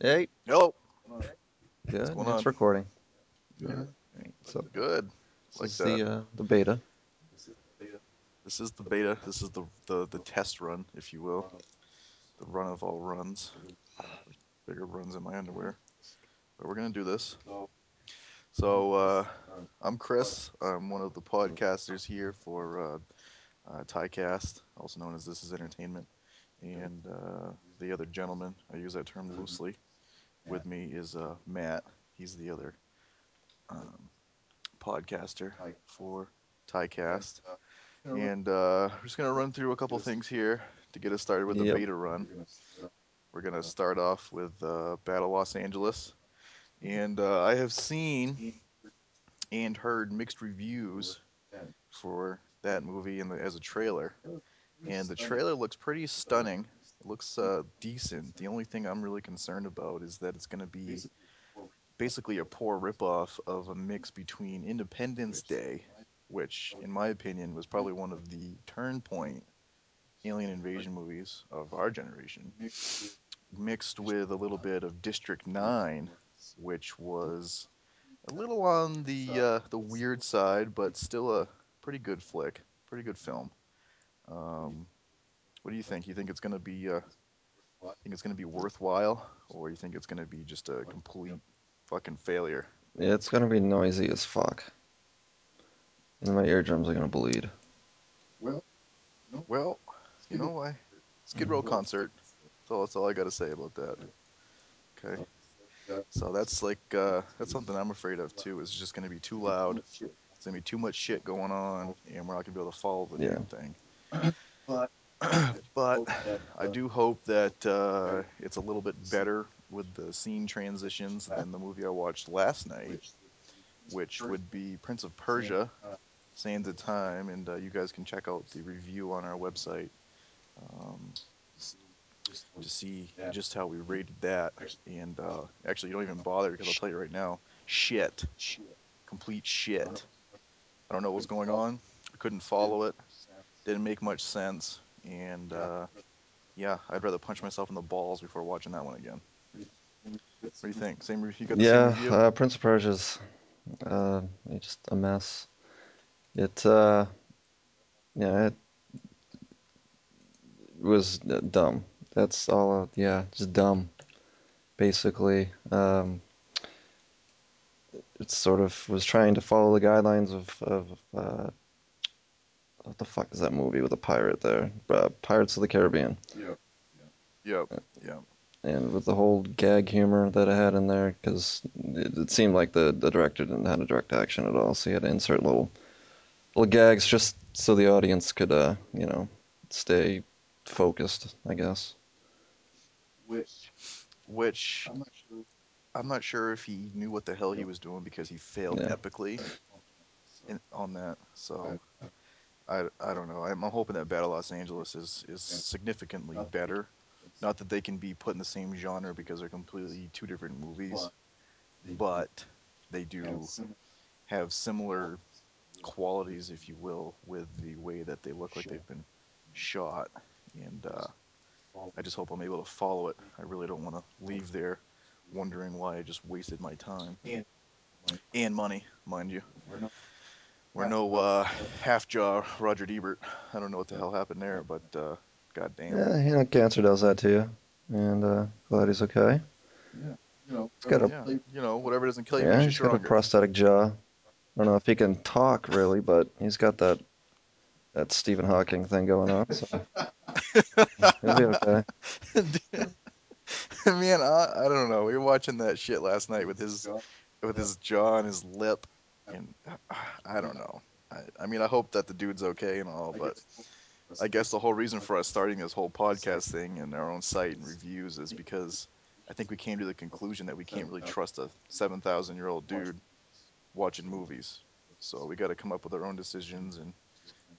Hey, Hello. good. going It's on? recording. Yeah. So Good. this Like is that. the uh, the beta. This is the beta. This is the, the the test run, if you will. The run of all runs. Bigger runs in my underwear. But we're gonna do this. So uh, I'm Chris. I'm one of the podcasters here for uh, uh, Tycast, also known as This Is Entertainment. And uh, the other gentleman, I use that term loosely. With me is uh, Matt. He's the other um, podcaster for Tycast. And uh, we're just going to run through a couple things here to get us started with the Yep. beta run. We're going to start off with uh, Battle Los Angeles. And uh, I have seen and heard mixed reviews for that movie in the, as a trailer. And the trailer looks pretty stunning. It looks uh, decent. The only thing I'm really concerned about is that it's going to be basically a poor ripoff of a mix between Independence Day, which, in my opinion, was probably one of the turn point alien invasion movies of our generation, mixed with a little bit of District 9, which was a little on the uh, the weird side, but still a pretty good flick, pretty good film. Um, what do you think? You think it's gonna be uh, think it's gonna be worthwhile, or you think it's gonna be just a complete fucking failure? Yeah, it's gonna be noisy as fuck, and my eardrums are gonna bleed. Well, well, you know, I Skid Row concert. That's all, that's all I got to say about that. Okay. So that's like uh, that's something I'm afraid of too. Is just going to be too loud. It's going to be too much shit going on, and we're not going to be able to follow the Yeah. damn thing. but I do hope that uh, it's a little bit better with the scene transitions than the movie I watched last night, which would be Prince of Persia, Sands of Time, and uh, you guys can check out the review on our website um, to see just how we rated that. And uh, actually, you don't even bother because I'll tell you right now, shit, complete shit. I don't know what was going on. I couldn't follow it. Didn't make much sense. And uh, yeah, I'd rather punch myself in the balls before watching that one again. What do you think? Same you got the Yeah, same review? uh, Prince of Persia's uh, just a mess. It uh, yeah, it was dumb. That's all. Uh, yeah, just dumb, basically. Um, it sort of was trying to follow the guidelines of of uh, what the fuck is that movie with a pirate there? Uh, Pirates of the Caribbean. Yep. Yep. and with the whole gag humor that I had in there, because it, it seemed like the, the director didn't have a direct action at all, so he had to insert little little gags just so the audience could, uh, you know, stay focused, I guess. Which which, I'm not sure if he knew what the hell he was doing because he failed Yeah. epically in, on that. So I, I don't know. I'm, hoping that Battle Los Angeles is is significantly better. Not that they can be put in the same genre because they're completely two different movies, but they do have similar qualities, if you will, with the way that they look like they've been shot. And uh, I just hope I'm able to follow it. I really don't want to leave there wondering why I just wasted my time and money, mind you. We're no uh, half jaw Roger Ebert. I don't know what the hell happened there, but uh, goddamn. Yeah, you know, cancer does that to you, and uh, glad he's okay. Yeah, you know, He's got a Yeah, you know, whatever doesn't kill you yeah, makes you he's got a prosthetic jaw. I don't know if he can talk really, but he's got that that Stephen Hawking thing going on, so he'll be okay. Man, I, I don't know. We were watching that shit last night with his with his jaw and his lip, and uh, I don't know. I, mean, I hope that the dude's okay and all, but I guess the whole reason for us starting this whole podcast thing and our own site and reviews is because I think we came to the conclusion that we can't really trust a seven thousand year old dude watching movies. So we got to come up with our own decisions and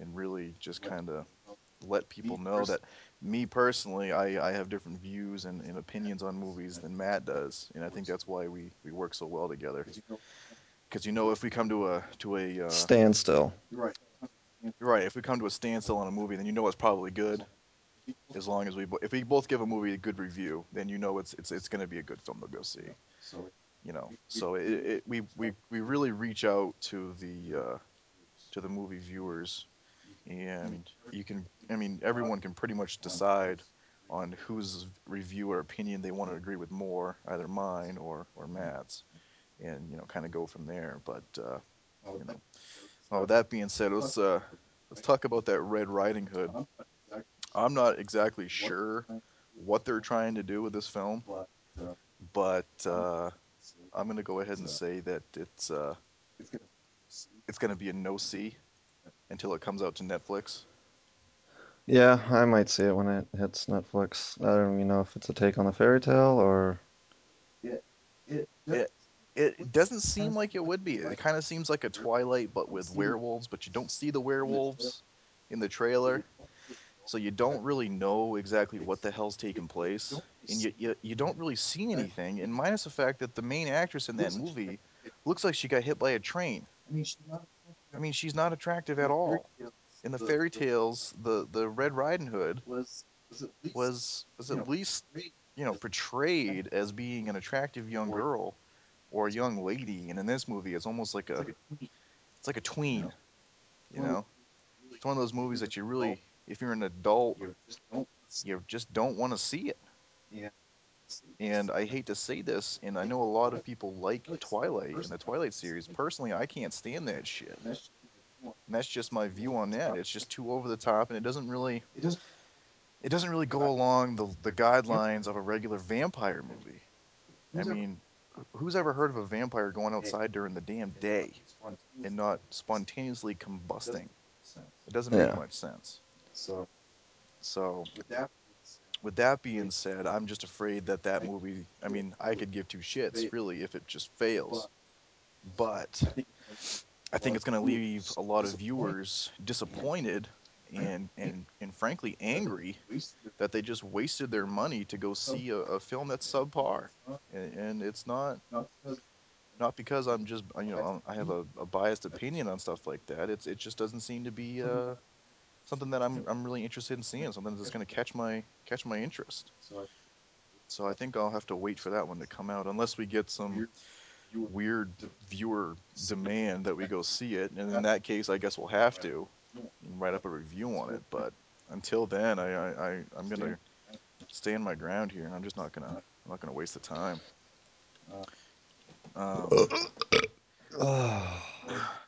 and really just kind of let people know that me personally, I, I have different views and, and opinions on movies than Matt does, and I think that's why we, we work so well together. Because you know, if we come to a to a uh, Standstill. right, right. if we come to a standstill on a movie, then you know it's probably good. As long as we if we both give a movie a good review, then you know it's it's it's going to be a good film to go see. You know, so it, it we we we really reach out to the uh, to the movie viewers, and you can I mean everyone can pretty much decide on whose review or opinion they want to agree with more, either mine or or Matt's, and you know kind of go from there. But uh, you know, oh, with that being said, let's uh let's talk about that Red Riding Hood. I'm not exactly sure what they're trying to do with this film, but uh, I'm gonna go ahead and say that it's uh, it's gonna be a no see until it comes out to Netflix. Yeah, I might see it when it hits Netflix. I don't even know if it's a take on the fairy tale or It it doesn't seem like it would be. It kind of seems like a Twilight, but with werewolves. But you don't see the werewolves in the trailer, so you don't really know exactly what the hell's taking place, and you you, you don't really see anything. And minus the fact that the main actress in that movie looks like she got hit by a train. I mean, she's not attractive at all. In the fairy tales, the the Red Riding Hood was was at least you know portrayed as being an attractive young girl or a young lady, and in this movie, it's almost like a it's like a tween. You know, it's one of those movies that you really, if you're an adult, you just don't want to see it. Yeah. And I hate to say this, and I know a lot of people like Twilight and the Twilight series. Personally, I can't stand that shit. And that's just my view on that. It's just too over the top, and it doesn't really it doesn't really go along the the guidelines of a regular vampire movie. I mean, who's ever heard of a vampire going outside during the damn day and not spontaneously combusting? It doesn't make yeah. much sense. So, with that being said, I'm just afraid that that movie, I mean, I could give two shits really if it just fails. But I think it's going to leave a lot of viewers disappointed and and and frankly angry that they just wasted their money to go see a, a film that's subpar. And, and it's not not because I'm just you know I have a, a biased opinion on stuff like that. It's it just doesn't seem to be uh, something that I'm I'm really interested in seeing. Something that's going to catch my catch my interest. So I think I'll have to wait for that one to come out, unless we get some weird. Viewer demand that we go see it. And in that case, I guess we'll have to write up a review on it. But until then, I I, I I'm gonna stay in my ground here, and I'm just not gonna I'm not gonna waste the time. Um, I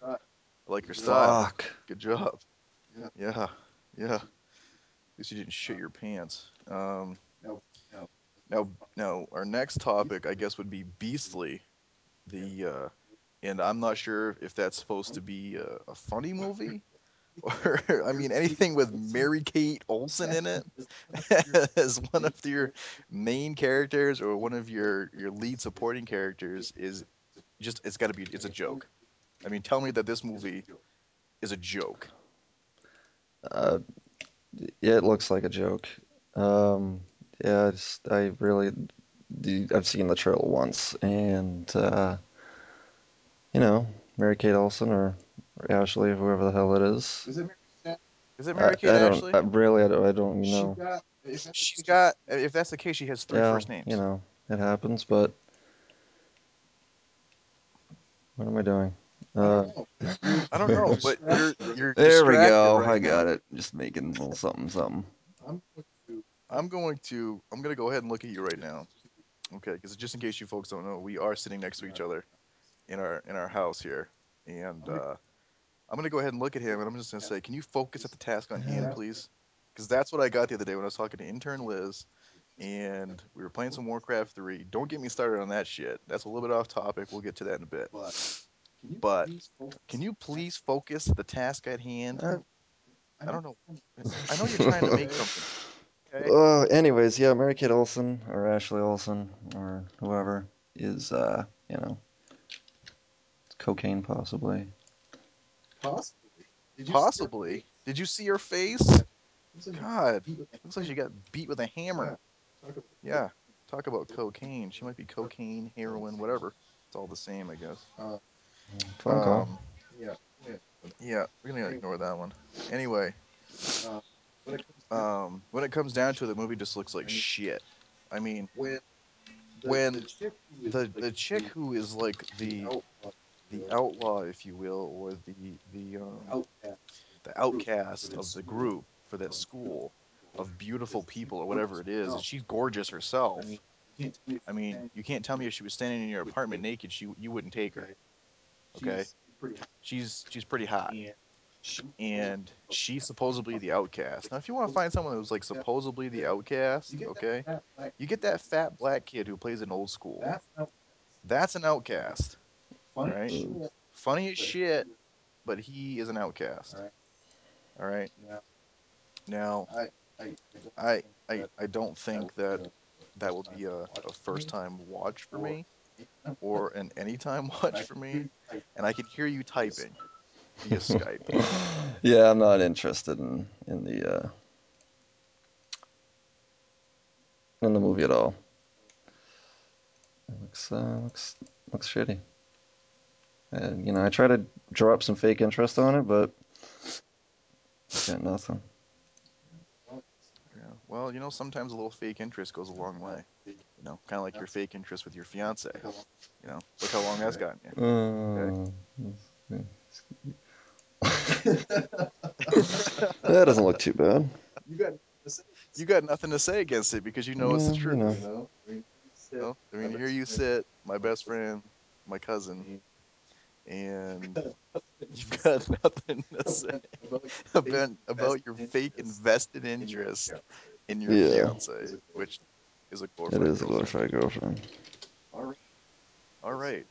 like your style. fuck. Good job. Yeah, yeah. At least you didn't shit your pants. Um, now, now our next topic, I guess, would be Beastly. The uh, and I'm not sure if that's supposed to be a, a funny movie or I mean anything with Mary Kate Olsen in it as one of your main characters or one of your your lead supporting characters is just it's got to be it's a joke. I mean, tell me that this movie is a joke. Uh, yeah, it looks like a joke. Um, yeah, I just, I really, I've seen the trailer once, and uh, you know, Mary Kate Olsen or, or Ashley, whoever the hell it is. Is it I, Mary Kate I don't, Ashley? I really, I don't, I don't know. She's got if that's the case, she has three Yeah, first you know, it happens, but what am I doing? Uh, I don't know, but you're you're there we go. right I now. got it. Just making a little something, something. I'm going to I'm going to go ahead and look at you right now. Okay, because just in case you folks don't know, we are sitting next to each other in our in our house here, and uh, I'm going to go ahead and look at him, and I'm just going to say, can you focus at the task on hand, please? Because that's what I got the other day when I was talking to intern Liz, and we were playing some Warcraft 3. Don't get me started on that shit. That's a little bit off topic. We'll get to that in a bit. But can you please focus the task at hand? Uh, I don't know. I know you're trying to make something. Okay. Uh, anyways, yeah, Mary Kate Olsen or Ashley Olsen or whoever is, uh, you know, cocaine possibly. Possibly. Did you see her face? God, looks like she got beat with a hammer. Yeah. Talk about cocaine. She might be cocaine, heroin, whatever. It's all the same, I guess. Phone call. Um, yeah, we're gonna ignore that one. Anyway, um, when it comes down to it, the movie just looks like shit. I mean, when the the chick who is like the the outlaw, if you will, or the the um the outcast of the group for that school of beautiful people or whatever it is, and she's gorgeous herself. I mean, you can't tell me if she was standing in your apartment naked, she you wouldn't take her. Okay, she's she's pretty hot, and she's supposedly the outcast. Now, if you want to find someone who's like supposedly the outcast, okay, you get that fat black kid who plays in old school. That's an outcast, right? Funny as shit, but he is an outcast. All right. Yeah. Now, I, I I I don't think that that will be a, a first time watch for me or an anytime watch for me. And I can hear you typing via Skype. yeah, I'm not interested in in the uh, in the movie at all. It looks uh, looks looks shitty. And you know, I try to draw up some fake interest on it, but got nothing. Yeah. Well, you know, sometimes a little fake interest goes a long way. You know, kind of like your fake interest with your fiance. You know, look how long that's gotten you. Uh, that doesn't look too bad. You got nothing to say against it because you know it's the Yeah, you truth. know. You know? I mean, here you sit, my best friend, my cousin, and you've got nothing to say. about, about your fake invested interest in your Yeah. fiance, which is a It glorified is a girlfriend. glorified girlfriend. All right,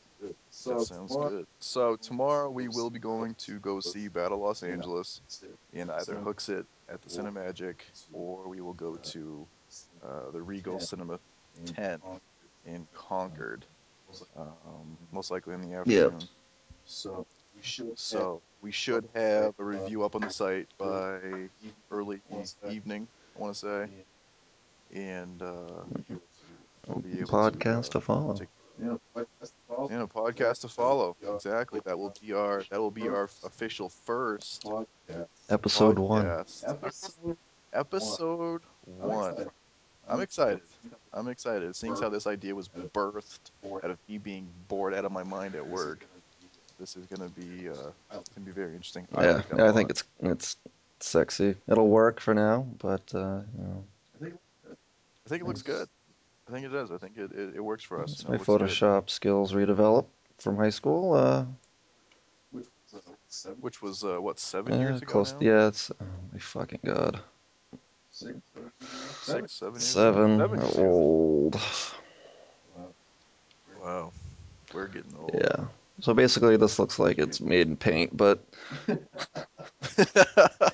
that sounds good. So tomorrow we will be going to go see Battle Los Angeles in either Hooksett at the Cinemagic or we will go to uh, the Regal Cinema 10 in Concord, um, most likely in the afternoon. So we should have a review up on the site by early evening, I want to say, and uh, we'll be able Podcast to, to uh, follow. to you know, podcast to follow. Exactly. That will be our that will be our official first Episode one. podcast. Episode one. I'm excited. I'm excited. Seeing how this idea was birthed out of me being bored out of my mind at work. This is gonna be uh, it's gonna be very interesting. I Yeah, like yeah, a I think lot. it's it's sexy. It'll work for now, but uh, you know, I think I think it looks good. I think it does. I think it, it, it works for us. it's my it looks good. Photoshop skills redeveloped from high school. Uh, Which was uh, what seven yeah, years ago close. now? Yeah, it's oh my fucking god. Six, seven years. Seven. Ago? Seven years. ago. Old. Wow, we're getting old. Yeah. So basically, this looks like it's made in paint, but you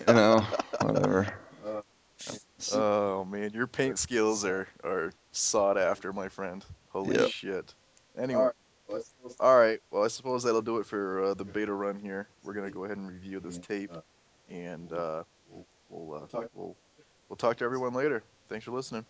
know, whatever. oh man, your paint skills are are sought after, my friend. Holy Yep. shit. Anyway, all right. Well, I suppose that'll do it for uh, the beta run here. We're gonna go ahead and review this tape, and uh, we'll uh, we'll we'll talk to everyone later. Thanks for listening.